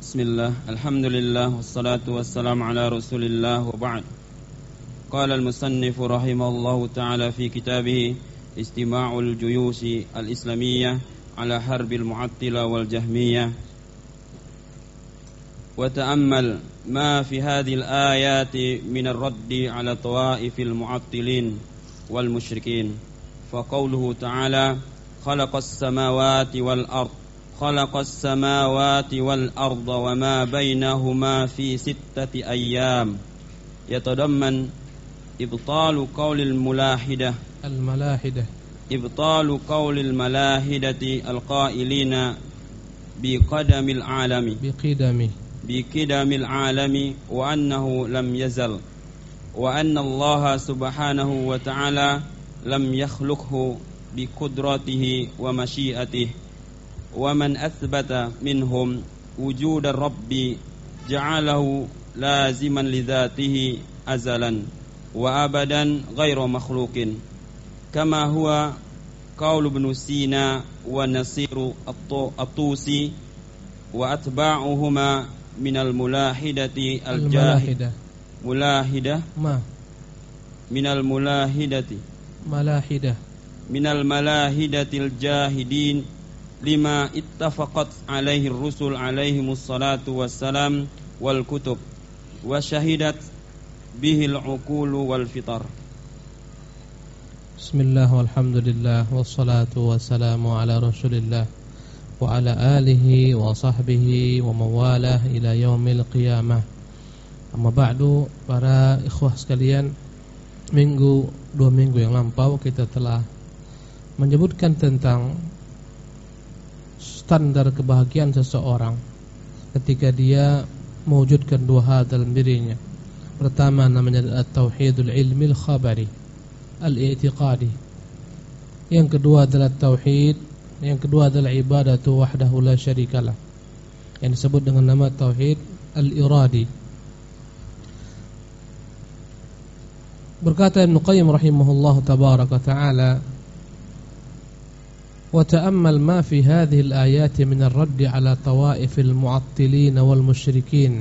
بسم الله الحمد لله والصلاة والسلام على رسول الله وبعد قال المصنف رحمه الله تعالى في كتابه استماع الجيوش الإسلامية على حرب المعطلة والجهمية وتأمل ما في هذه الآيات من الرد على طوائف المعطلين والمشركين فقوله تعالى خلق السماوات والأرض خلق السماوات والأرض وما بينهما في ستة أيام. يتضمن إبطال قول الملاحدة. الملاحدة. إبطال قول الملاحدة القائلين بقدم العالم. بقدم. بقدم العالم وأنه لم يزل. وأن الله سبحانه وتعالى لم يخلقه بقدرته ومشيئته. ومن أثبت منهم وجود الرب جعله لازما لذاته أزلا وأبدا غير مخلوق كما هو قول ابن سينا ونصير الطوسي وأتباعهما من الملاحدة الجاهدة ملاحدة ما من الملاحدة ملاحدة من الملاحدة الجاهدين lima ittafaqat alaihi rusul alaihi musallatu wassalam wal kutub wa syahidat bihil uqulu wal fitar. Bismillah walhamdulillah wassalatu wassalamu ala rasulillah wa ala alihi wa sahbihi wa mawalah ila yaumil qiyamah. Amma ba'du para ikhwah sekalian minggu dua minggu yang lampau kita telah menyebutkan tentang standar kebahagiaan seseorang ketika dia mewujudkan dua hal dalam dirinya. Pertama namanya at-tauhidul ilmi al-khabari, al-i'tiqadi. Yang kedua adalah tauhid, yang kedua adalah ibadatu wahdahu la syarikalah. Yang disebut dengan nama tauhid al-iradi. Berkata Ibnu Qayyim rahimahullah tabaraka taala وتأمل ما في هذه الآيات من الرد على طوائف المعطلين والمشركين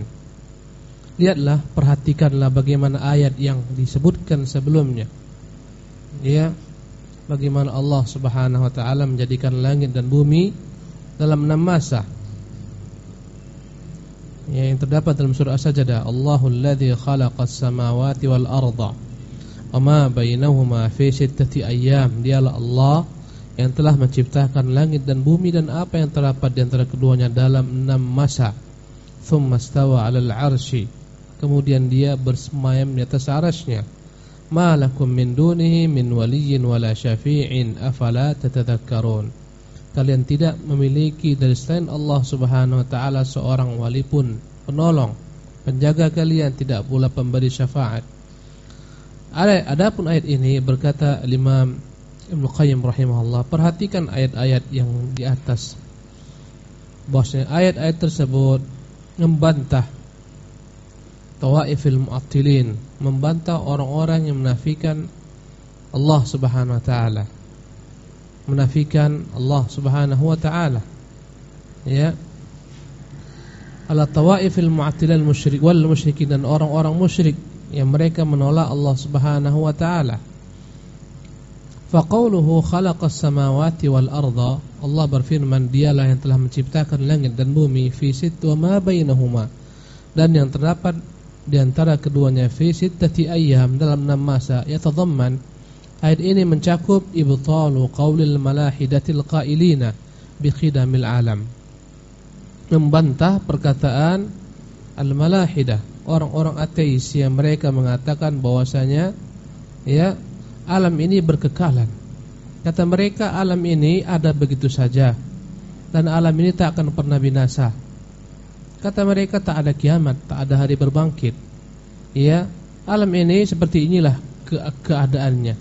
Lihatlah, perhatikanlah bagaimana ayat yang disebutkan sebelumnya Ya Bagaimana Allah subhanahu wa ta'ala menjadikan langit dan bumi Dalam enam masa ya, Yang terdapat dalam surah As-Sajdah Allahul ladhi khalaqas samawati wal arda Wa ma bainahuma fi sittati ayyam Dialah Allah yang telah menciptakan langit dan bumi dan apa yang terdapat di antara keduanya dalam enam masa. Thumma stawa 'alal 'arsy. Kemudian dia bersemayam di atas arasnya. Ma lakum min dunihi min waliyyin wala syafi'in afala tatadhakkarun. Kalian tidak memiliki dari selain Allah Subhanahu wa taala seorang wali pun penolong, penjaga kalian tidak pula pemberi syafaat. Ada adapun ayat ini berkata Imam Ibnu Qayyim rahimahullah perhatikan ayat-ayat yang di atas. Bahwasanya ayat-ayat tersebut membantah tawaifil mu'attilin membantah orang-orang yang menafikan Allah Subhanahu wa taala. Menafikan Allah Subhanahu wa taala. Ya. Ala tawaifil mu'attilin musyrik wal musyrikin dan orang-orang musyrik yang mereka menolak Allah Subhanahu wa taala Faqauluhu khalaqas samawati wal arda. Allah berfirman dialah yang telah menciptakan langit dan bumi fi situ ma bainahuma. Dan yang terdapat di antara keduanya fi sittati ayyam dalam enam masa yatadamman ayat ini mencakup ibtalu qaulil malahidatil qailina bi khidamil alam. Membantah perkataan al malahidah orang-orang ateis yang mereka mengatakan bahwasanya ya alam ini berkekalan. Kata mereka alam ini ada begitu saja dan alam ini tak akan pernah binasa. Kata mereka tak ada kiamat, tak ada hari berbangkit. Ya, alam ini seperti inilah ke keadaannya.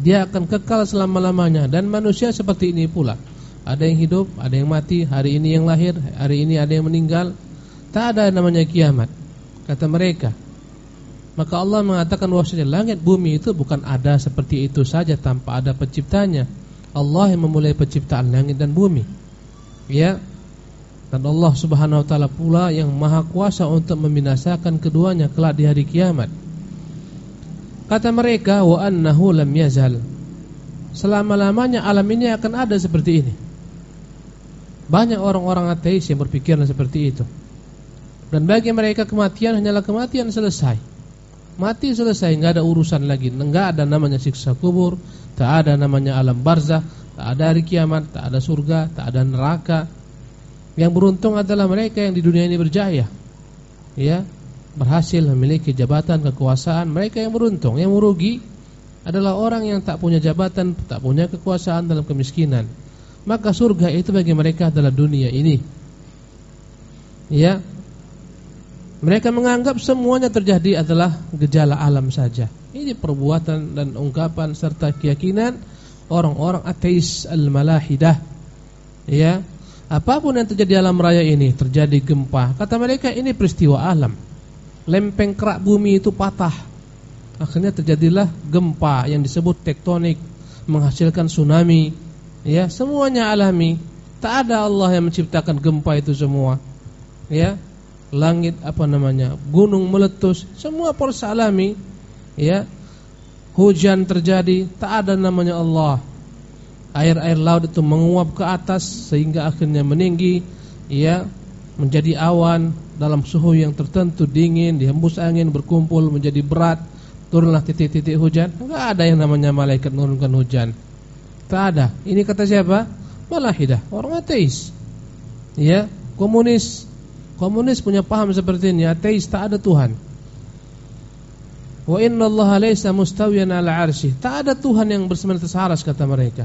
Dia akan kekal selama-lamanya dan manusia seperti ini pula. Ada yang hidup, ada yang mati, hari ini yang lahir, hari ini ada yang meninggal. Tak ada namanya kiamat. Kata mereka, maka Allah mengatakan bahwasanya langit bumi itu bukan ada seperti itu saja tanpa ada penciptanya. Allah yang memulai penciptaan langit dan bumi. Ya. Dan Allah Subhanahu wa taala pula yang maha kuasa untuk membinasakan keduanya kelak di hari kiamat. Kata mereka wa annahu lam yazal. Selama-lamanya alam ini akan ada seperti ini. Banyak orang-orang ateis yang berpikiran seperti itu. Dan bagi mereka kematian hanyalah kematian selesai. Mati selesai, nggak ada urusan lagi, nggak ada namanya siksa kubur, tak ada namanya alam barzah, tak ada hari kiamat, tak ada surga, tak ada neraka. Yang beruntung adalah mereka yang di dunia ini berjaya. Ya, berhasil memiliki jabatan kekuasaan, mereka yang beruntung. Yang merugi adalah orang yang tak punya jabatan, tak punya kekuasaan dalam kemiskinan. Maka surga itu bagi mereka adalah dunia ini. Ya. Mereka menganggap semuanya terjadi adalah gejala alam saja. Ini perbuatan dan ungkapan serta keyakinan orang-orang ateis al-malahidah. Ya. Apa pun yang terjadi alam raya ini, terjadi gempa, kata mereka ini peristiwa alam. Lempeng kerak bumi itu patah. Akhirnya terjadilah gempa yang disebut tektonik, menghasilkan tsunami. Ya, semuanya alami. Tak ada Allah yang menciptakan gempa itu semua. Ya. Langit apa namanya? Gunung meletus, semua proses alami. Ya. Hujan terjadi, tak ada namanya Allah air-air laut itu menguap ke atas sehingga akhirnya meninggi ya menjadi awan dalam suhu yang tertentu dingin dihembus angin berkumpul menjadi berat turunlah titik-titik hujan enggak ada yang namanya malaikat menurunkan hujan tak ada ini kata siapa malahidah orang ateis ya komunis komunis punya paham seperti ini ateis tak ada Tuhan wa inna Allah laysa mustawiyan ala arsy tak ada Tuhan yang bersemayam atas aras kata mereka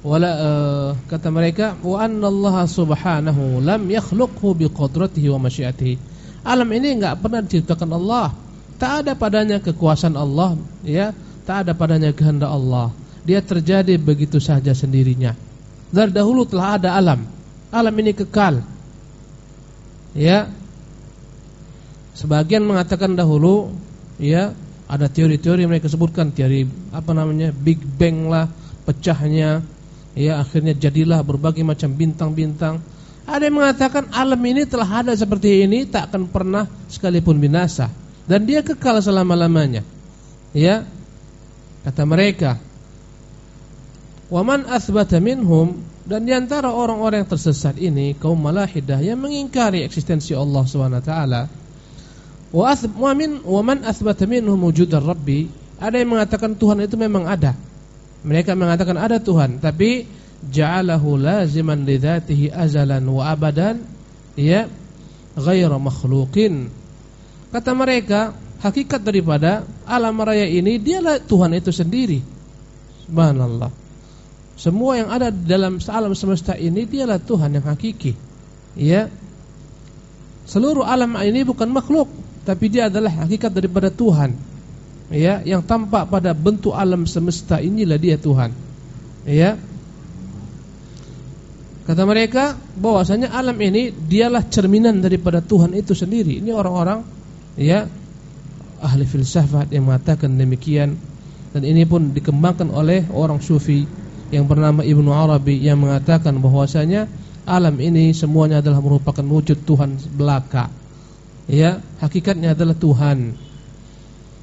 wala uh, kata mereka wa anna Allah subhanahu lam yakhluqhu wa masyiatihi. Alam ini enggak pernah diciptakan Allah. Tak ada padanya kekuasaan Allah, ya, tak ada padanya kehendak Allah. Dia terjadi begitu saja sendirinya. Dari dahulu telah ada alam. Alam ini kekal. Ya. Sebagian mengatakan dahulu, ya, ada teori-teori mereka sebutkan teori apa namanya Big Bang lah, pecahnya Ya akhirnya jadilah berbagai macam bintang-bintang. Ada yang mengatakan alam ini telah ada seperti ini Tak akan pernah sekalipun binasa. Dan dia kekal selama-lamanya. Ya. Kata mereka Waman asbata minhum Dan di antara orang-orang yang tersesat ini Kaum malahidah yang mengingkari eksistensi Allah SWT Waman asbata minhum wujudar Rabbi Ada yang mengatakan Tuhan itu memang ada mereka mengatakan ada Tuhan, tapi ja'alahu laziman li dzatihi azalan wa abadan ya ghairu makhluqin. Kata mereka, hakikat daripada alam raya ini dialah Tuhan itu sendiri. Subhanallah. Semua yang ada dalam alam semesta ini dialah Tuhan yang hakiki. Ya. Seluruh alam ini bukan makhluk, tapi dia adalah hakikat daripada Tuhan. Ya yang tampak pada bentuk alam semesta inilah dia Tuhan. Ya. Kata mereka bahwasanya alam ini dialah cerminan daripada Tuhan itu sendiri. Ini orang-orang ya ahli filsafat yang mengatakan demikian. Dan ini pun dikembangkan oleh orang sufi yang bernama Ibnu Arabi yang mengatakan bahwasanya alam ini semuanya adalah merupakan wujud Tuhan belaka ya hakikatnya adalah Tuhan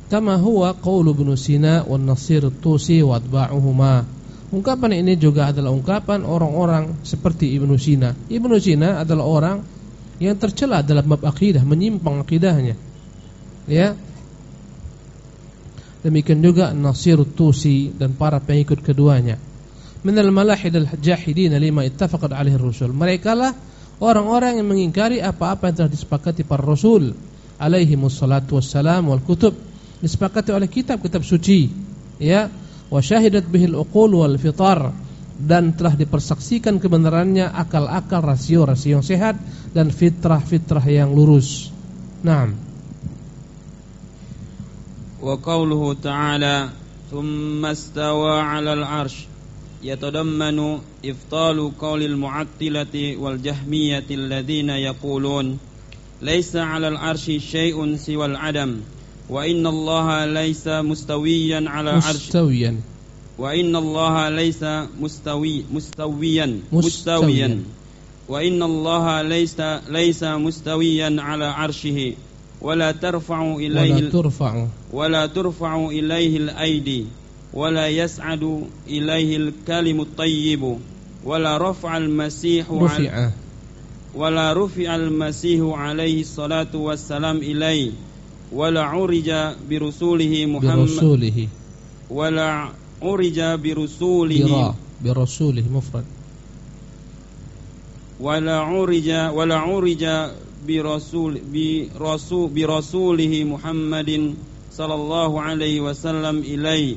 kama huwa qaulu Ibnu Sina wan Nasir Tusi wa atba'uhuma. Ungkapan ini juga adalah ungkapan orang-orang seperti Ibnu Sina. Ibnu Sina adalah orang yang tercela dalam bab akidah, menyimpang akidahnya. Ya. Demikian juga Nasir Tusi dan para pengikut keduanya. Minal malahid al-jahidin lima ittafaqat alaihi rusul. Mereka lah orang-orang yang mengingkari apa-apa yang telah disepakati para rasul alaihi wassalatu wassalam wal kutub disepakati oleh kitab-kitab suci ya wa syahidat bihil uqul wal fitar dan telah dipersaksikan kebenarannya akal-akal rasio-rasio yang sehat dan fitrah-fitrah yang lurus. Naam. Wa qawluhu ta'ala thumma istawa 'alal 'arsy iftalu qawlil mu'attilati wal jahmiyati alladhina yaqulun laysa 'alal 'arsy syai'un siwal 'adam وإن الله ليس مستويا على عرش مستويا. وإن الله ليس مستوي مستويا مستويا. وإن الله ليس ليس مستويا على عرشه. ولا ترفع إليه ولا ترفع. ولا ترفع إليه الأيدي. ولا يسعد إليه الكلم الطيب ولا رفع المسيح رفع. ولا رفع المسيح عليه الصلاة والسلام إليه ولا عرج برسوله محمد برسوله. ولا عرج برسوله برسوله مفرد. ولا عرج ولا عرج برسول برسول برسوله محمد صلى الله عليه وسلم إليه.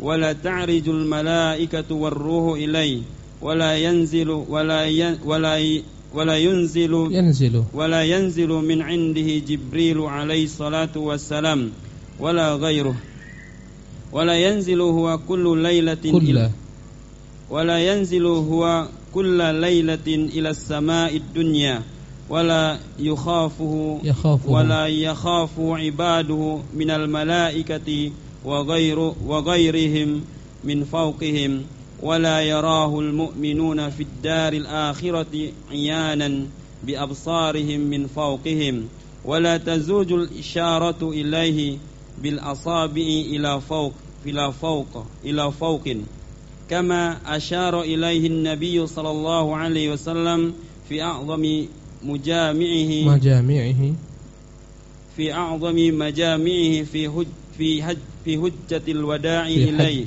ولا تعرج الملائكة والروح إليه ولا ينزل ولا ين ولا ولا ينزل ينزل. ولا ينزل من عنده جبريل عليه الصلاة والسلام ولا غيره. ولا ينزل هو كل ليلة كل. ولا ينزل هو كل ليلة إلى السماء الدنيا ولا يخافه يخافه. ولا يخاف عباده من الملائكة وغير وغيرهم من فوقهم ولا يراه المؤمنون في الدار الآخرة عيانا بأبصارهم من فوقهم ولا تزوج الإشارة إليه بالأصابع إلى فوق إلى فوق إلى فوق كما أشار إليه النبي صلى الله عليه وسلم في أعظم مجامعه مجامعه. في أعظم مجامعه في في هج fi hujjatil wada'i ilaihi.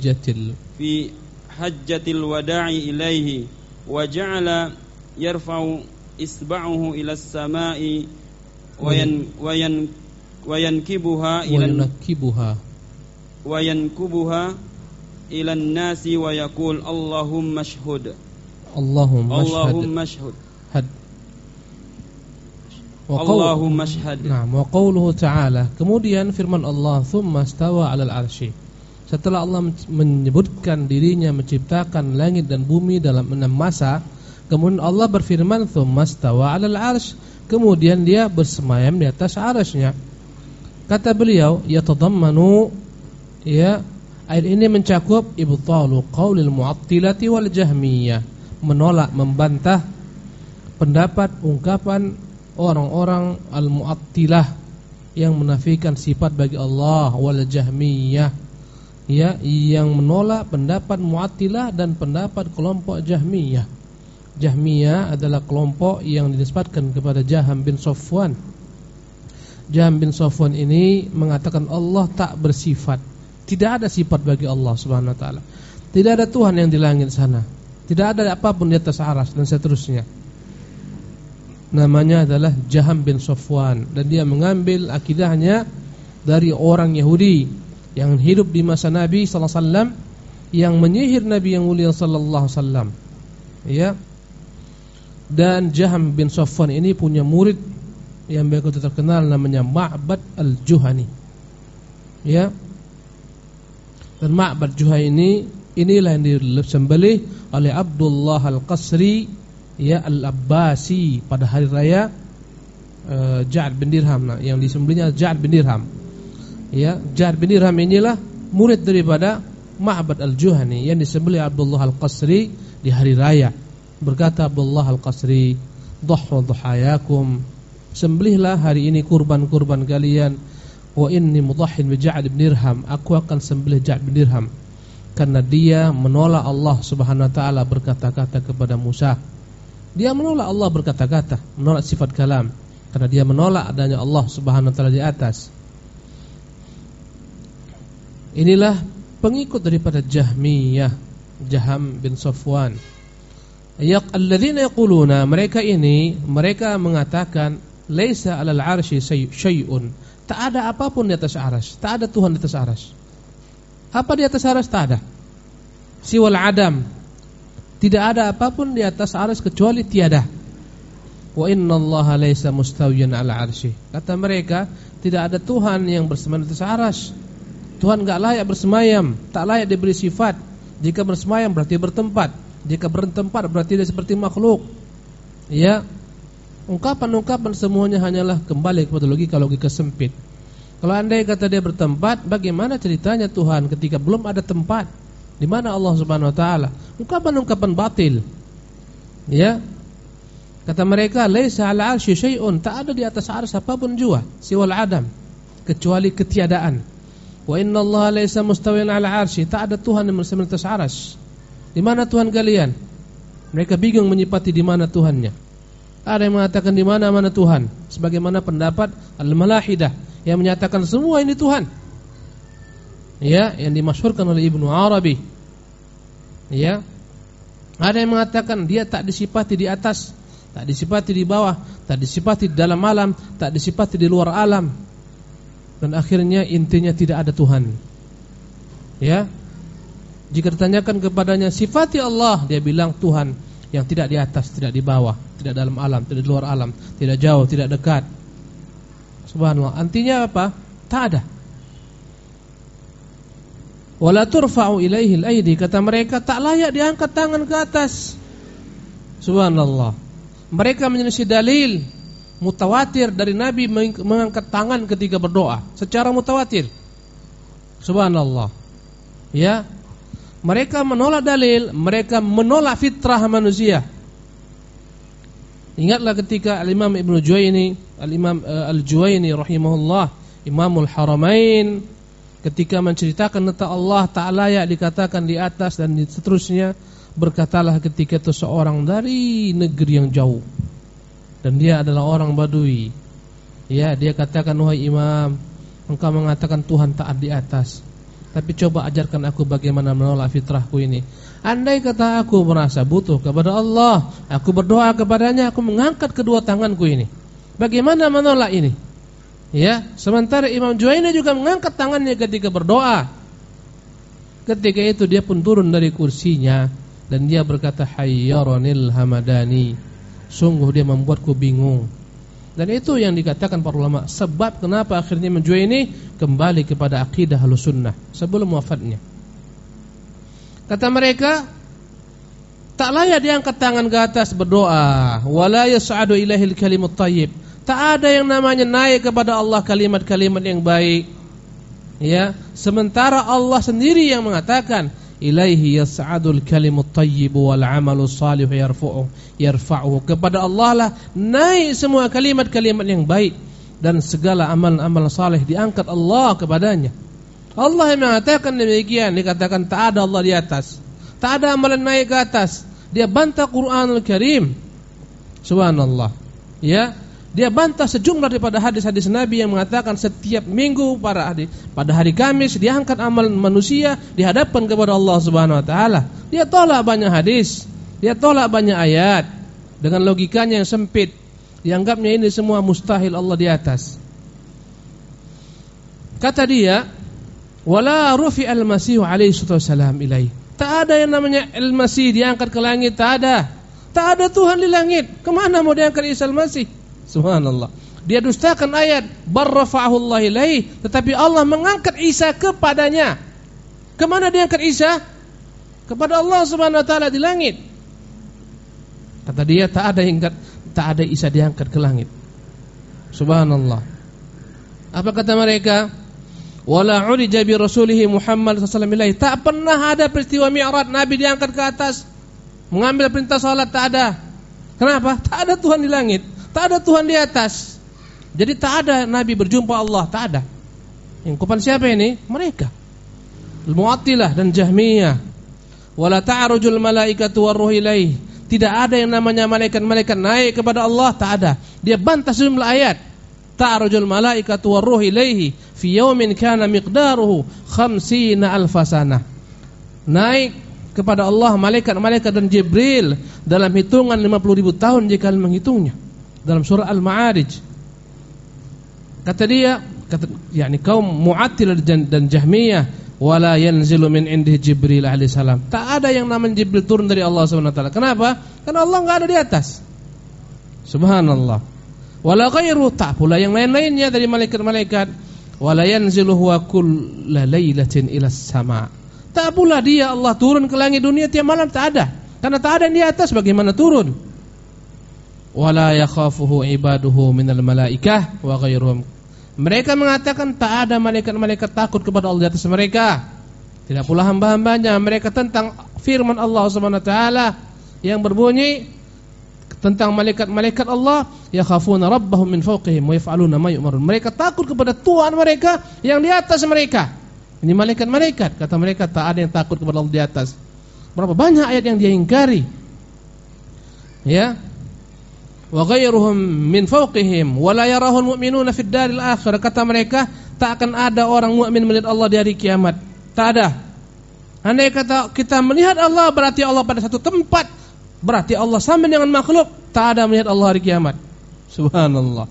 fi hajjatil wada'i ilaihi. Wa ja'ala yarfa'u isba'uhu ila as-sama'i wayan wayan wayankibuha ila wayankibuha wayankubuha ila an-nasi wa yaqul Allahumma ashhud Allahumma ashhud Allahumma ashhad. Nah, wa qawluhu ta'ala. Kemudian firman Allah, "Tsumma stawa 'alal 'arsy." Setelah Allah menyebutkan dirinya menciptakan langit dan bumi dalam enam masa, kemudian Allah berfirman, "Tsumma stawa 'alal 'arsy." Kemudian dia bersemayam di atas arasnya. Kata beliau, yatadammanu ya ayat ini mencakup ibtalu qaulil mu'attilati wal jahmiyah, menolak membantah pendapat ungkapan orang-orang al-mu'attilah yang menafikan sifat bagi Allah wal jahmiyah ya yang menolak pendapat mu'attilah dan pendapat kelompok jahmiyah. Jahmiyah adalah kelompok yang dinisbatkan kepada Jaham bin Safwan. Jaham bin Safwan ini mengatakan Allah tak bersifat. Tidak ada sifat bagi Allah Subhanahu wa taala. Tidak ada Tuhan yang di langit sana. Tidak ada apa pun di atas aras dan seterusnya namanya adalah Jaham bin Safwan dan dia mengambil akidahnya dari orang Yahudi yang hidup di masa Nabi sallallahu alaihi wasallam yang menyihir Nabi yang mulia sallallahu alaihi wasallam. Ya. Dan Jaham bin Safwan ini punya murid yang begitu terkenal namanya Ma'bad al-Juhani. Ya. Dan Ma'bad Juhani ini inilah yang disembelih oleh Abdullah al-Qasri ya Al-Abbasi pada hari raya uh, Ja'ad bin Dirham nah, yang disembelihnya Ja'ad bin Dirham. Ya, Ja'ad bin Dirham inilah murid daripada Ma'bad Al-Juhani yang disembelih Abdullah Al-Qasri di hari raya. Berkata Abdullah Al-Qasri, "Dhahru dhahayakum." Sembelihlah hari ini kurban-kurban kalian. Wa inni mudahhin bi Ja'ad bin Dirham. Aku akan sembelih Ja'ad bin Dirham karena dia menolak Allah Subhanahu wa taala berkata-kata kepada Musa dia menolak Allah berkata-kata, menolak sifat kalam karena dia menolak adanya Allah Subhanahu wa taala di atas. Inilah pengikut daripada Jahmiyah, Jaham bin Safwan. Yaq alladzina yaquluna mereka ini mereka mengatakan laisa 'alal 'arsy syai'un. Tak ada apa pun di atas aras, tak ada Tuhan di atas aras. Apa di atas aras tak ada. Siwal adam, tidak ada apa pun di atas aras kecuali tiada. Wa inna Allah laisa mustawiyan ala arsy. Kata mereka, tidak ada Tuhan yang bersemayam di atas. Tuhan enggak layak bersemayam, tak layak diberi sifat. Jika bersemayam berarti bertempat. Jika bertempat berarti dia seperti makhluk. Ya. Ungkapan-ungkapan semuanya hanyalah kembali kepada logika logika sempit. Kalau andai kata dia bertempat, bagaimana ceritanya Tuhan ketika belum ada tempat? Di mana Allah Subhanahu wa taala? Ungkapan-ungkapan batil. Ya. Kata mereka, "Laisa 'ala 'arsy syai'un." Tak ada di atas arsy apa pun jua, siwal adam, kecuali ketiadaan. Wa inna Allah laisa mustawin 'ala 'arsy. Tak ada Tuhan yang bersama atas arsy. Di mana Tuhan kalian? Mereka bingung menyipati di mana Tuhannya. Ada yang mengatakan di mana mana Tuhan, sebagaimana pendapat Al-Malahidah yang menyatakan semua ini Tuhan. Ya, yang dimasyhurkan oleh Ibnu Arabi. Ya. Ada yang mengatakan dia tak disipati di atas Tak disifati di bawah, tak disifati di dalam alam, tak disifati di luar alam. Dan akhirnya intinya tidak ada Tuhan. Ya. Jika ditanyakan kepadanya sifati Allah, dia bilang Tuhan yang tidak di atas, tidak di bawah, tidak dalam alam, tidak di luar alam, tidak jauh, tidak dekat. Subhanallah. Artinya apa? Tak ada. Wala turfa'u ilaihi al-aidi kata mereka tak layak diangkat tangan ke atas. Subhanallah. Mereka menyelisih dalil mutawatir dari Nabi mengangkat tangan ketika berdoa secara mutawatir. Subhanallah. Ya. Mereka menolak dalil, mereka menolak fitrah manusia. Ingatlah ketika Al-Imam Ibnu Juwaini, Al-Imam uh, Al-Juwaini rahimahullah, Imamul Haramain ketika menceritakan tentang Allah Taala ya dikatakan di atas dan seterusnya Berkatalah ketika itu seorang dari negeri yang jauh. Dan dia adalah orang badui. Ya dia katakan wahai imam Engkau mengatakan Tuhan tak di atas. Tapi coba ajarkan aku bagaimana menolak fitrahku ini. Andai kata aku merasa butuh kepada Allah Aku berdoa kepadanya Aku mengangkat kedua tanganku ini. Bagaimana menolak ini Ya, sementara Imam Juwaini juga mengangkat tangannya ketika berdoa. Ketika itu dia pun turun dari kursinya dan dia berkata hayyaronil hamadani. Sungguh dia membuatku bingung. Dan itu yang dikatakan para ulama sebab kenapa akhirnya menjual ini kembali kepada akidah sunnah sebelum wafatnya. Kata mereka tak layak diangkat tangan ke atas berdoa. Wala yas'adu ilahil kalimut thayyib tak ada yang namanya naik kepada Allah kalimat-kalimat yang baik. Ya sementara Allah sendiri yang mengatakan ilaihi yas'adul kalimut tayyib wal amalu salih yarfa'u yarfa'u kepada Allah lah naik semua kalimat-kalimat yang baik dan segala amal-amal saleh diangkat Allah kepadanya. Allah yang mengatakan demikian dikatakan tak ada Allah di atas. Tak ada amalan naik ke atas. Dia bantah Quranul Karim. Subhanallah. Ya dia bantah sejumlah daripada hadis-hadis Nabi yang mengatakan setiap minggu para hari pada hari Kamis diangkat amal manusia dihadapkan kepada Allah Subhanahu wa taala. Dia tolak banyak hadis, dia tolak banyak ayat dengan logikanya yang sempit. Dianggapnya ini semua mustahil Allah di atas. Kata dia, "Wala rufi al-Masih alaihi wasallam ilai." Tak ada yang namanya al-Masih diangkat ke langit, tak ada. Tak ada Tuhan di langit. Ke mana mau diangkat Isa al-Masih? Subhanallah. Dia dustakan ayat barrafa'ahu Allah ilaih, tetapi Allah mengangkat Isa kepadanya. Ke mana dia angkat Isa? Kepada Allah Subhanahu wa taala di langit. Kata dia tak ada yang tak ada Isa diangkat ke langit. Subhanallah. Apa kata mereka? Wala urija bi rasulih Muhammad sallallahu alaihi Tak pernah ada peristiwa Mi'raj Nabi diangkat ke atas mengambil perintah salat tak ada. Kenapa? Tak ada Tuhan di langit. Tak ada Tuhan di atas. Jadi tak ada Nabi berjumpa Allah, tak ada. Yang kupan siapa ini? Mereka. Al-Mu'attilah dan Jahmiyah. Wala ta'arujul malaikatu warruh ilaih. Tidak ada yang namanya malaikat-malaikat naik kepada Allah, tak ada. Dia bantah sejumlah ayat. Ta'arujul malaikatu warruh ilaihi fi yawmin kana miqdaruhu khamsina alfasana. Naik kepada Allah malaikat-malaikat dan Jibril dalam hitungan 50 ribu tahun jika menghitungnya dalam surah Al-Ma'arij. Kata dia, kata yakni kaum Mu'attil dan Jahmiyah wala yanzilu min indih Jibril alaihi salam. Tak ada yang namanya Jibril turun dari Allah Subhanahu wa. Kenapa? Karena Allah enggak ada di atas. Subhanallah. Wala ghairu tak pula yang lain-lainnya dari malaikat-malaikat. Wala yanzilu huwa kulla lailatin ila sama. Tak pula dia Allah turun ke langit dunia tiap malam tak ada. Karena tak ada yang di atas bagaimana turun? Wala yakhafuhu ibaduhu minal malaikah wa ghairuhum. Mereka mengatakan tak ada malaikat-malaikat takut kepada Allah di atas mereka. Tidak pula hamba-hambanya. Mereka tentang firman Allah Subhanahu wa taala yang berbunyi tentang malaikat-malaikat Allah yakhafuna rabbahum min fawqihim wa yaf'aluna ma yu'marun. Mereka takut kepada Tuhan mereka yang di atas mereka. Ini malaikat-malaikat, kata mereka tak ada yang takut kepada Allah di atas. Berapa banyak ayat yang dia ingkari. Ya. Wa ghairuhum min fawqihim wa la yarahul mu'minuna fid. Kata mereka, tak akan ada orang mukmin melihat Allah di hari kiamat. Tak ada. Andai kata kita melihat Allah berarti Allah pada satu tempat Berarti Allah sama dengan makhluk, tak ada melihat Allah hari kiamat. Subhanallah.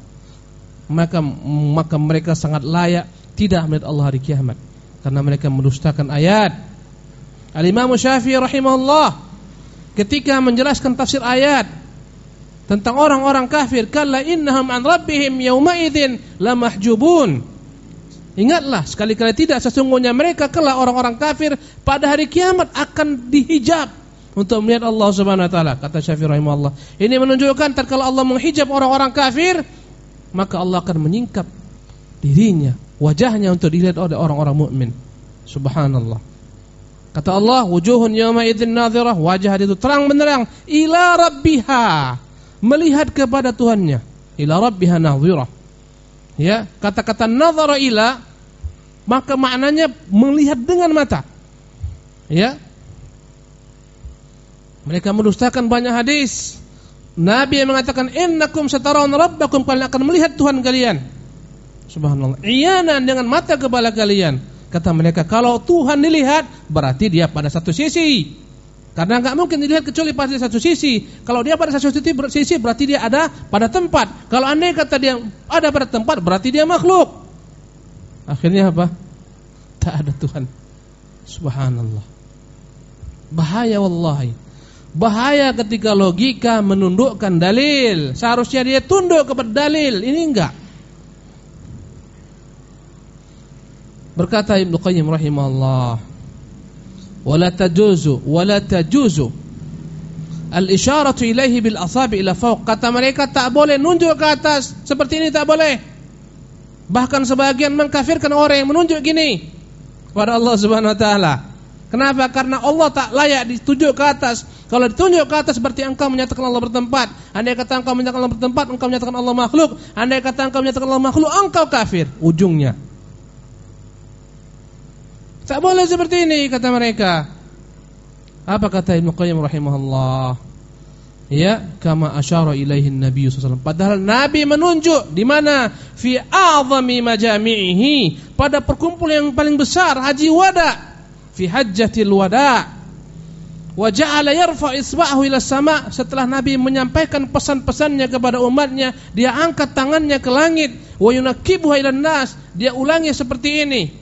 Maka maka mereka sangat layak tidak melihat Allah hari kiamat karena mereka mendustakan ayat. Al-Imam Syafi'i rahimahullah ketika menjelaskan tafsir ayat tentang orang-orang kafir, kalla innahum an rabbihim yawma idzin lamahjubun. Ingatlah sekali-kali tidak sesungguhnya mereka kelak orang-orang kafir pada hari kiamat akan dihijab untuk melihat Allah Subhanahu wa taala kata Syafi'i rahimahullah. Ini menunjukkan tatkala Allah menghijab orang-orang kafir maka Allah akan menyingkap dirinya, wajahnya untuk dilihat oleh orang-orang mukmin. Subhanallah. Kata Allah, wujuhun yawma idzin nadhirah, wajah itu terang benderang ila rabbiha, melihat kepada Tuhannya. Ila rabbiha nadhirah. Ya, kata-kata nadhara ila maka maknanya melihat dengan mata. Ya, mereka mendustakan banyak hadis. Nabi yang mengatakan innakum satarawna rabbakum kalian akan melihat Tuhan kalian. Subhanallah. Iyanan dengan mata kepala kalian. Kata mereka kalau Tuhan dilihat berarti dia pada satu sisi. Karena enggak mungkin dilihat kecuali pada satu sisi. Kalau dia pada satu sisi berarti dia ada pada tempat. Kalau andai kata dia ada pada tempat berarti dia makhluk. Akhirnya apa? Tak ada Tuhan. Subhanallah. Bahaya wallahi. Bahaya ketika logika menundukkan dalil. Seharusnya dia tunduk kepada dalil. Ini enggak. Berkata Ibnu Qayyim rahimahullah, "Wala tajuzu wala tajuzu al-isyaratu ilaihi bil asabi ila fawq." Kata mereka tak boleh nunjuk ke atas. Seperti ini tak boleh. Bahkan sebagian mengkafirkan orang yang menunjuk gini kepada Allah Subhanahu wa taala. Kenapa? Karena Allah tak layak ditunjuk ke atas. Kalau ditunjuk ke atas berarti engkau menyatakan Allah bertempat. Andai kata engkau menyatakan Allah bertempat, engkau menyatakan Allah makhluk. Andai kata engkau menyatakan Allah makhluk, engkau kafir. Ujungnya. Tak boleh seperti ini kata mereka. Apa kata Ibnu Qayyim rahimahullah? Ya, kama asyara ilaihi Nabi sallallahu Padahal Nabi menunjuk di mana? Fi a'zami majami'ihi, pada perkumpulan yang paling besar haji wada. Fi hajjatil wada' Wa ja'ala yarfa isba'ahu ila sama setelah Nabi menyampaikan pesan-pesannya kepada umatnya, dia angkat tangannya ke langit, wa yunaqqibuha ila nas, dia ulangi seperti ini.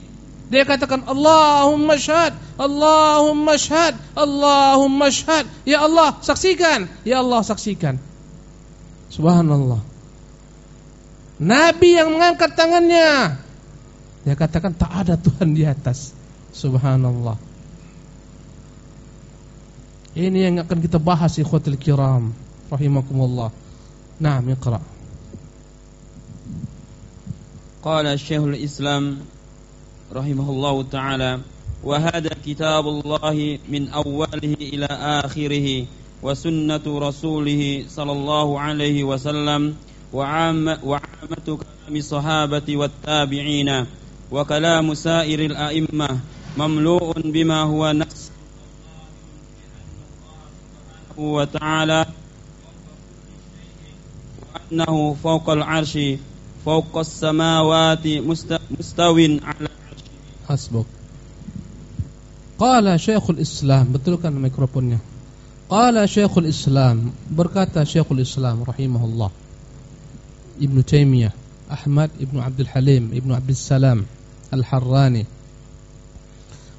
Dia katakan Allahumma syahad, Allahumma syahad, Allahumma syahad. Ya Allah, saksikan. Ya Allah, saksikan. Subhanallah. Nabi yang mengangkat tangannya. Dia katakan tak ada Tuhan di atas. Subhanallah. Ini yang akan kita bahas ikhwatul kiram rahimakumullah. Naam, iqra. Qala syihul Islam رحمه الله تعالى. وهذا كتاب الله من أوله إلى آخره وسنة رسوله صلى الله عليه وسلم وعام وعامة كلام الصحابة والتابعين وكلام سائر الأئمة مملوء بما هو نفس وتعالى وأنه فوق العرش فوق السماوات مستو على hasbuk. Qala Syekhul Islam, betulkan mikrofonnya. Qala Syekhul Islam, berkata Syekhul Islam rahimahullah. Ibnu Taimiyah, Ahmad Ibnu Abdul Halim, Ibnu Abdul Salam Al-Harrani.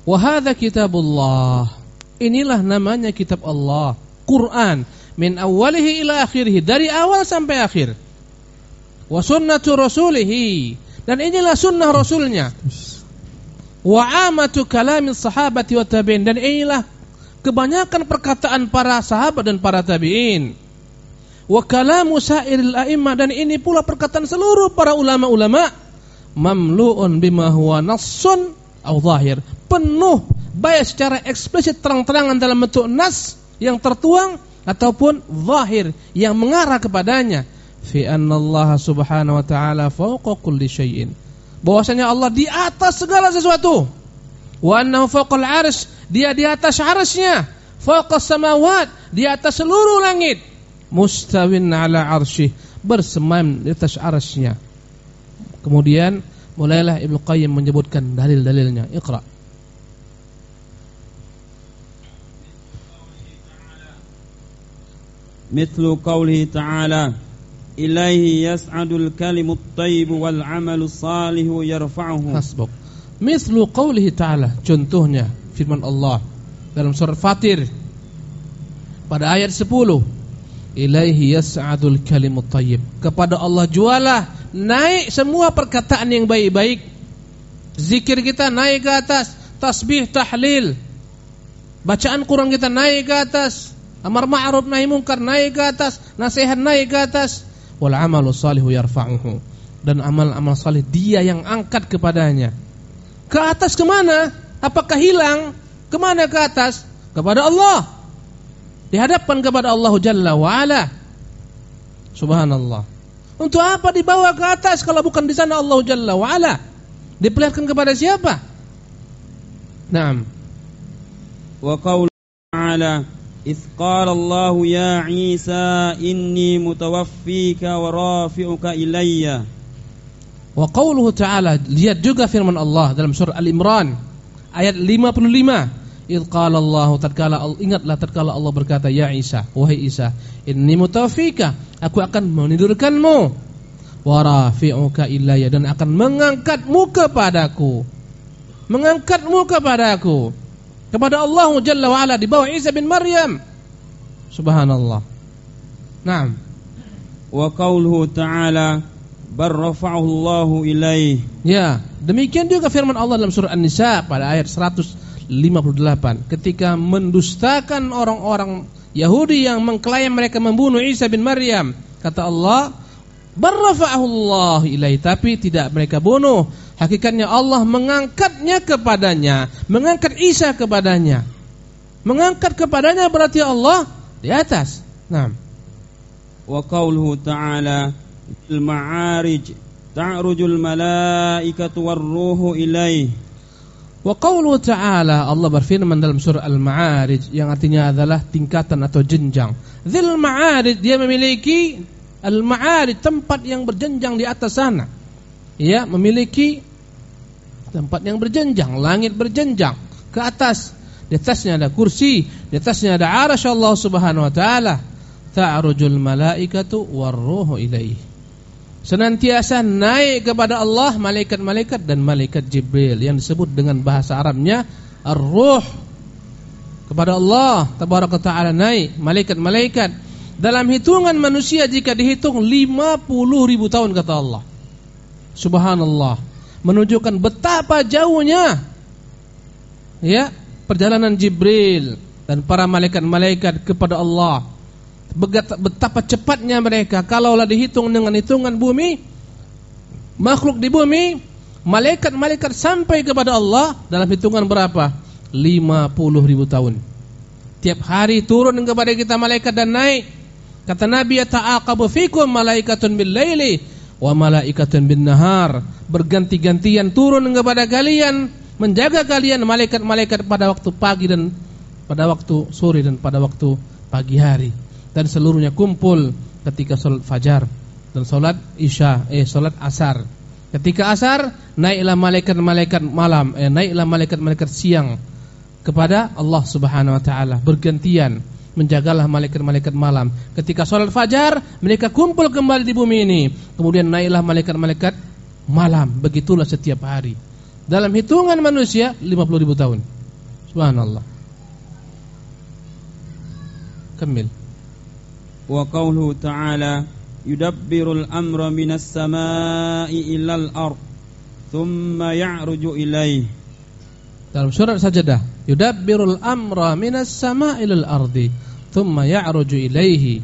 Wa hadza kitabullah. Inilah namanya kitab Allah, Quran min awalihi ila akhirih, dari awal sampai akhir. Wa sunnatu rasulihi. Dan inilah sunnah rasulnya Wa amatu kalamin sahabati wa tabi'in. Dan inilah kebanyakan perkataan para sahabat dan para tabi'in. Wa kalamu sairil a'immah dan ini pula perkataan seluruh para ulama-ulama. Mamlu'un bima huwa nassun au penuh baik secara eksplisit terang-terangan dalam bentuk nas yang tertuang ataupun zahir yang mengarah kepadanya. Fi anna Allah subhanahu wa ta'ala fawqa kulli syai'in bahwasanya Allah di atas segala sesuatu. Wa annahu fawqal 'arsy, dia di atas 'arsy-Nya. Fawqas samawat, di atas seluruh langit. Mustawin 'ala 'arsyih, bersemayam di atas 'arsy-Nya. Kemudian mulailah Ibnu Qayyim menyebutkan dalil-dalilnya. Iqra. Mithlu qawlihi ta'ala ilaihi yas'adul kalimut thayyib wal 'amalu salihu yarfa'uhu. Hasbuk. Mislu qawlihi ta'ala, contohnya firman Allah dalam surat Fatir pada ayat 10. Ilaihi yas'adul kalimut tayyib Kepada Allah jualah naik semua perkataan yang baik-baik. Zikir kita naik ke atas, tasbih, tahlil. Bacaan Quran kita naik ke atas, amar ma'ruf nahi munkar naik ke atas, nasihat naik ke atas wal amalu salihu yarfa'uhu. Dan amal-amal salih dia yang angkat kepadanya. Ke atas ke mana? Apakah hilang? Ke mana ke atas? Kepada Allah. Dihadapkan kepada Allah jalla wa subhanallah. Untuk apa dibawa ke atas kalau bukan di sana Allah jalla wa ala diperlihatkan kepada siapa? Na'am. Wa ala إذ قال الله يا عيسى إني متوفيك ورافعك إليّ Wa qawluhu ta'ala lihat juga firman Allah dalam surah Al-Imran ayat 55 Idh qala Allah tatkala ingatlah tatkala Allah berkata ya Isa wahai Isa inni mutawaffika aku akan menidurkanmu wa rafi'uka ilayya dan akan mengangkatmu kepadaku mengangkatmu kepadaku kepada Allah Jalla wa ala di bawah Isa bin Maryam. Subhanallah. Naam. Wa qauluhu ta'ala bar rafa'ahu ilaih. Ya, demikian juga firman Allah dalam surah An-Nisa pada ayat 158 ketika mendustakan orang-orang Yahudi yang mengklaim mereka membunuh Isa bin Maryam. Kata Allah, "Barrafa'ahu Allah ilaihi," tapi tidak mereka bunuh, Hakikatnya Allah mengangkatnya kepadanya, mengangkat Isa kepadanya. Mengangkat kepadanya berarti Allah di atas. Naam. Wa qauluhu ta'ala fil ma'arij ta'rujul malaikatu war-ruhu ilaih. Wa qauluhu ta'ala Allah berfirman dalam surah Al-Ma'arij yang artinya adalah tingkatan atau jenjang. Dzil ma'arij dia memiliki al-ma'arij tempat yang berjenjang di atas sana. Ya, memiliki tempat yang berjenjang, langit berjenjang ke atas. Di atasnya ada kursi, di atasnya ada arasy Allah Subhanahu wa taala. Ta'rujul malaikatu warruhu ilaihi. Senantiasa naik kepada Allah malaikat-malaikat dan malaikat Jibril yang disebut dengan bahasa Arabnya ar-ruh. Kepada Allah tabaraka taala naik malaikat-malaikat dalam hitungan manusia jika dihitung 50 ribu tahun kata Allah. Subhanallah. Menunjukkan betapa jauhnya ya perjalanan Jibril dan para malaikat-malaikat kepada Allah. Betapa cepatnya mereka. Kalaulah dihitung dengan hitungan bumi makhluk di bumi malaikat-malaikat sampai kepada Allah dalam hitungan berapa? 50 ribu tahun. Tiap hari turun kepada kita malaikat dan naik. Kata Nabi ta'aqabu fikum malaikatun bil laili wa malaikatun bin nahar berganti-gantian turun kepada kalian menjaga kalian malaikat-malaikat pada waktu pagi dan pada waktu sore dan pada waktu pagi hari dan seluruhnya kumpul ketika sholat fajar dan sholat isya, eh sholat asar. Ketika asar naiklah malaikat-malaikat malam, eh naiklah malaikat-malaikat siang kepada Allah Subhanahu Wa Taala bergantian menjagalah malaikat-malaikat malam. Ketika sholat fajar, mereka kumpul kembali di bumi ini. Kemudian naiklah malaikat-malaikat malam. Begitulah setiap hari. Dalam hitungan manusia 50 ribu tahun. Subhanallah. Kemil. Wa qawluhu ta'ala yudabbirul amra minas sama'i ilal Ar. thumma ya'ruju ilaih dalam surat Sajadah yudabbirul amra minas sama'i ilal ardi thumma ya'ruju ilaihi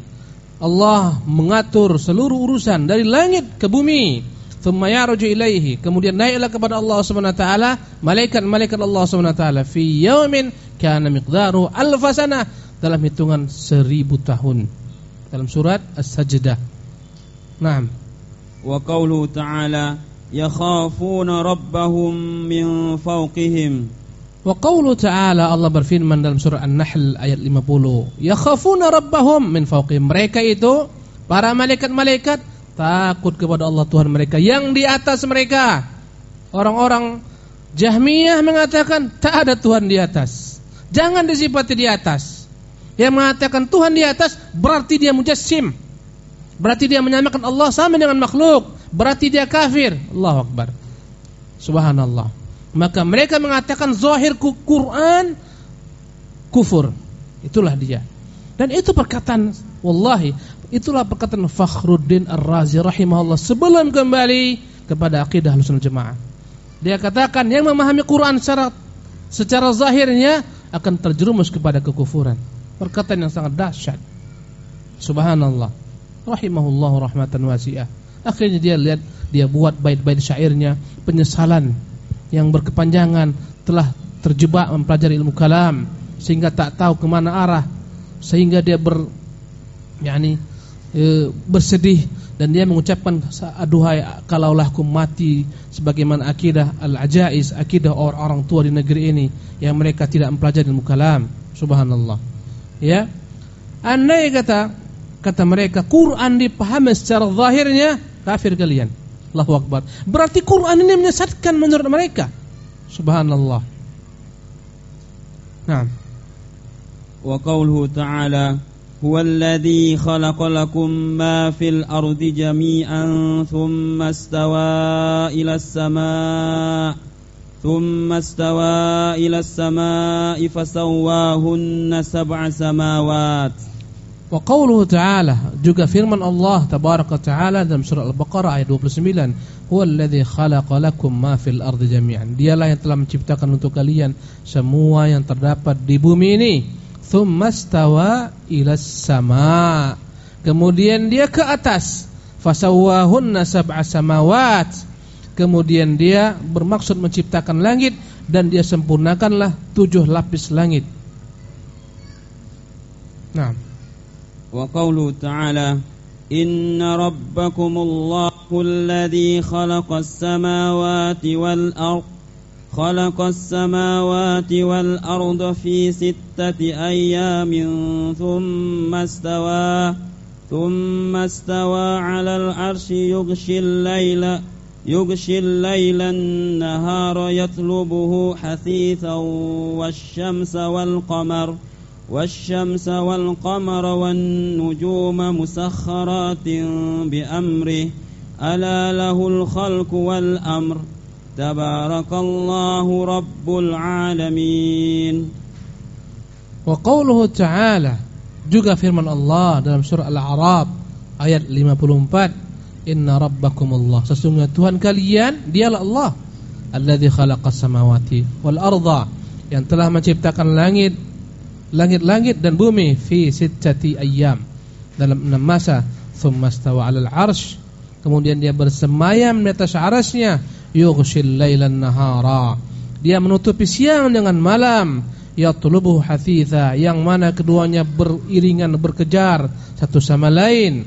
Allah mengatur seluruh urusan dari langit ke bumi thumma ya'ruju ilaihi kemudian naiklah kepada Allah Subhanahu taala malaikat-malaikat Allah Subhanahu taala fi yaumin kana miqdaru alf dalam hitungan seribu tahun. Dalam surat As-Sajdah. Naam. Wa qawluhu ta'ala yakhafuna rabbahum min fawqihim. Wa qawlu ta'ala Allah berfirman dalam surah An-Nahl ayat 50, yakhafuna rabbahum min fawqihim. Mereka itu para malaikat-malaikat takut kepada Allah Tuhan mereka yang di atas mereka. Orang-orang Jahmiyah mengatakan tak ada Tuhan di atas. Jangan disifati di atas. Yang mengatakan Tuhan di atas berarti dia mujassim. Berarti dia menyamakan Allah sama dengan makhluk. Berarti dia kafir. Allahu Akbar. Subhanallah. Maka mereka mengatakan zahir Quran kufur. Itulah dia. Dan itu perkataan wallahi, itulah perkataan Fakhruddin Ar-Razi rahimahullah sebelum kembali kepada akidah Ahlussunnah Jamaah. Dia katakan yang memahami Quran secara secara zahirnya akan terjerumus kepada kekufuran. Perkataan yang sangat dahsyat. Subhanallah. Rahimahullah rahmatan wasi'ah. Akhirnya dia lihat dia buat bait-bait syairnya penyesalan yang berkepanjangan telah terjebak mempelajari ilmu kalam sehingga tak tahu ke mana arah sehingga dia ber yani e, bersedih dan dia mengucapkan aduhai kalaulah aku mati sebagaimana akidah al-ajais akidah orang-orang tua di negeri ini yang mereka tidak mempelajari ilmu kalam. Subhanallah. Ya. Andai kata kata mereka Quran dipahami secara zahirnya kafir kalian Allahu akbar berarti Quran ini menyesatkan menurut mereka subhanallah nah wa qawluhu ta'ala هو الذي خلق لكم ما في الأرض جميعا ثم استوى إلى السماء ثم استوى إلى السماء فسواهن سبع سماوات Wa qauluhu ta'ala juga firman Allah tabaraka ta'ala dalam surah Al-Baqarah ayat 29, "Huwallazi khalaqa lakum ma fil ardi jami'an." Dialah yang telah menciptakan untuk kalian semua yang terdapat di bumi ini. Tsummastawa ilas sama. Kemudian dia ke atas. Fasawwahunna sab'a samawat. Kemudian dia bermaksud menciptakan langit dan dia sempurnakanlah tujuh lapis langit. Nah, qawlu ta'ala inna rabbakumullahu alladhi khalaqas samawati wal ardh خلق السماوات والأرض في ستة أيام ثم استوى ثم استوى على العرش يغشي الليل يغشي الليل النهار يطلبه حثيثا والشمس والقمر والشمس والقمر والنجوم مسخرات بأمره ألا له الخلق والأمر Tabarakallahu Rabbul Alamin Wa qawluhu ta'ala Juga firman Allah dalam surah Al-A'raf Ayat 54 Inna rabbakumullah Sesungguhnya Tuhan kalian Dialah Allah Alladhi khalaqas samawati wal arda Yang telah menciptakan langit Langit-langit dan bumi Fi sittati ayyam Dalam enam masa Thumma stawa alal arsh Kemudian dia bersemayam di atas arasnya yughshil lailan nahara. Dia menutupi siang dengan malam. Yatlubuhu hathitha yang mana keduanya beriringan berkejar satu sama lain.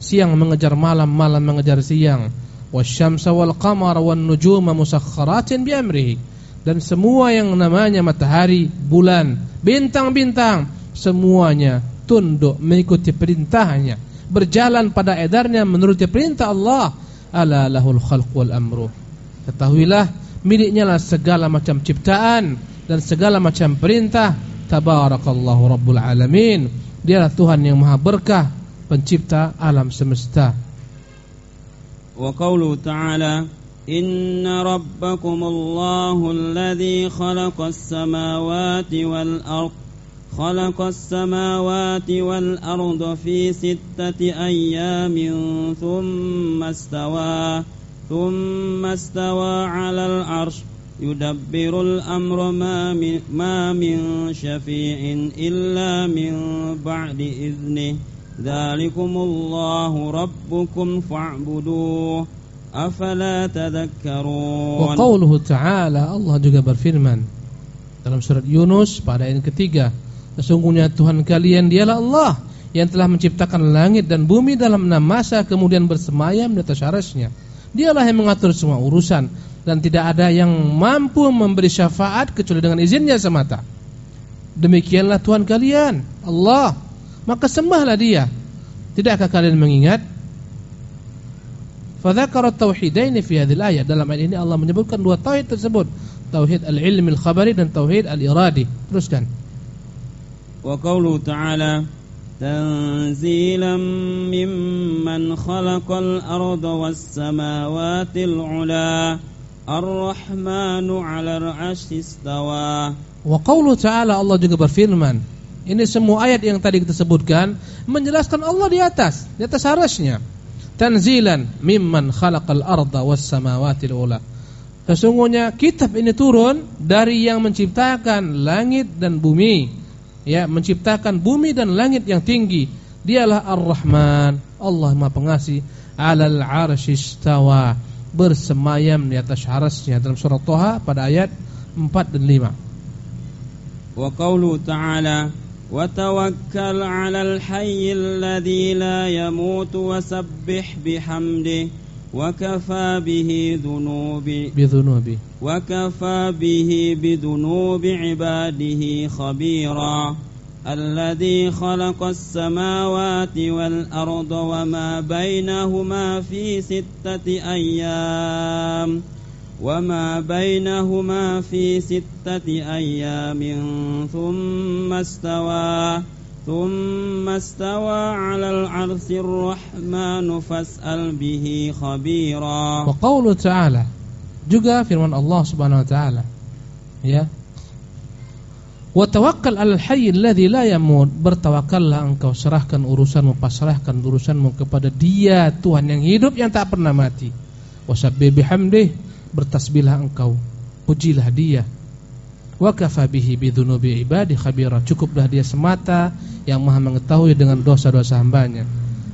Siang mengejar malam, malam mengejar siang. Wasyamsa wal qamara wan nujuma musakhkharatin bi amrihi. Dan semua yang namanya matahari, bulan, bintang-bintang semuanya tunduk mengikuti perintahnya, berjalan pada edarnya menurut perintah Allah. Ala lahul amru. Ketahuilah miliknya lah segala macam ciptaan dan segala macam perintah. Tabarakallahu rabbul alamin. Dialah Tuhan yang maha berkah pencipta alam semesta. Wa qawlu ta'ala inna rabbakumullahu alladhi khalaqas samawati wal ardh خلق السماوات والأرض في ستة أيام ثم استوى ثم استوى على العرش يدبر الأمر ما من, ما من شفيع إلا من بعد إذنه ذلكم الله ربكم فاعبدوه Afala tadhakkarun. Wa qawluhu ta'ala Allah juga berfirman dalam surat Yunus pada ayat ketiga, sesungguhnya Tuhan kalian dialah Allah yang telah menciptakan langit dan bumi dalam enam masa kemudian bersemayam di atas arasnya. Dialah yang mengatur semua urusan dan tidak ada yang mampu memberi syafaat kecuali dengan izinnya semata. Demikianlah Tuhan kalian, Allah. Maka sembahlah Dia. Tidakkah kalian mengingat Fadzakara tauhidaini fi hadhihi ayat. Dalam ayat ini Allah menyebutkan dua tauhid tersebut, tauhid al-ilmi al-khabari dan tauhid al-iradi. Teruskan. Wa qauluhu ta'ala tanzilan mimman khalaqal arda was samawati al-'ula ar-rahmanu 'alal 'arsy istawa. Wa qauluhu ta'ala Allah juga berfirman ini semua ayat yang tadi kita sebutkan menjelaskan Allah di atas, di atas arasnya tanzilan mimman khalaqal arda was samawati ula sesungguhnya kitab ini turun dari yang menciptakan langit dan bumi. Ya menciptakan bumi dan langit yang tinggi. Dialah Ar-Rahman. Allah Maha Pengasih. Alal arsy istawa bersemayam di atas arasnya dalam surah Toha pada ayat 4 dan 5 wa qawlu ta'ala tawakkal 'alal hayyil ladzi la yamutu wasabbih bihamdihi وكفى به ذنوب بذنوب وكفى به بذنوب عباده خبيرا الذي خلق السماوات والأرض وما بينهما في ستة أيام وما بينهما في ستة أيام ثم استوى ثم استوى على العرش الرحمن فاسأل به خبيرا وقوله تعالى juga firman Allah Subhanahu wa taala ya wa tawakkal 'alal hayy alladhi la yamut bertawakallah engkau serahkan urusanmu pasrahkan urusanmu kepada Dia Tuhan yang hidup yang tak pernah mati wasabbih bihamdih bertasbihlah engkau. Pujilah Dia. Wa kafa bihi bidzunubi ibadi khabira. Cukuplah dia semata yang maha mengetahui dengan dosa-dosa hambanya.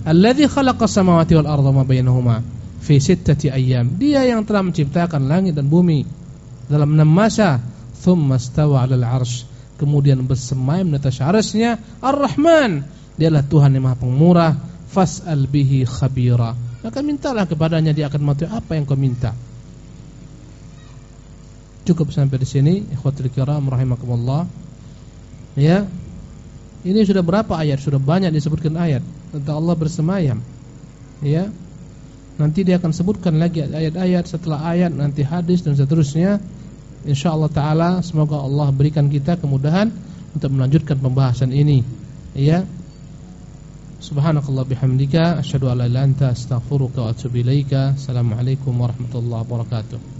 Alladzi khalaqas samawati wal arda ma bainahuma fi sittati ayyam. Dia yang telah menciptakan langit dan bumi dalam enam masa. Thumma stawa 'alal 'arsy kemudian bersemayam di atas arasnya ar-rahman. Dialah Tuhan yang maha pemurah. Fas'al bihi khabira. Maka mintalah kepadanya dia akan mengetahui apa yang kau minta Cukup sampai di sini, ikhwatul kiram rahimakumullah. Ya. Ini sudah berapa ayat? Sudah banyak disebutkan ayat tentang Allah bersemayam. Ya. Nanti dia akan sebutkan lagi ayat-ayat setelah ayat, nanti hadis dan seterusnya. Insyaallah taala semoga Allah berikan kita kemudahan untuk melanjutkan pembahasan ini. Ya. Subhanakallah bihamdika asyhadu an la ilaha illa anta astaghfiruka wa atubu ilaika. Assalamualaikum warahmatullahi wabarakatuh.